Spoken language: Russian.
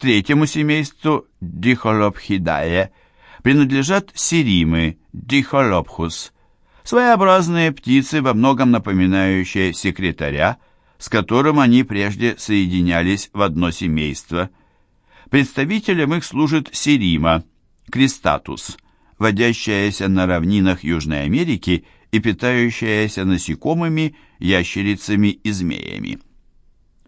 третьему семейству Дихолопхидае принадлежат сиримы Дихолопхус, своеобразные птицы, во многом напоминающие секретаря, с которым они прежде соединялись в одно семейство. Представителем их служит сирима, крестатус, водящаяся на равнинах Южной Америки и питающаяся насекомыми, ящерицами и змеями.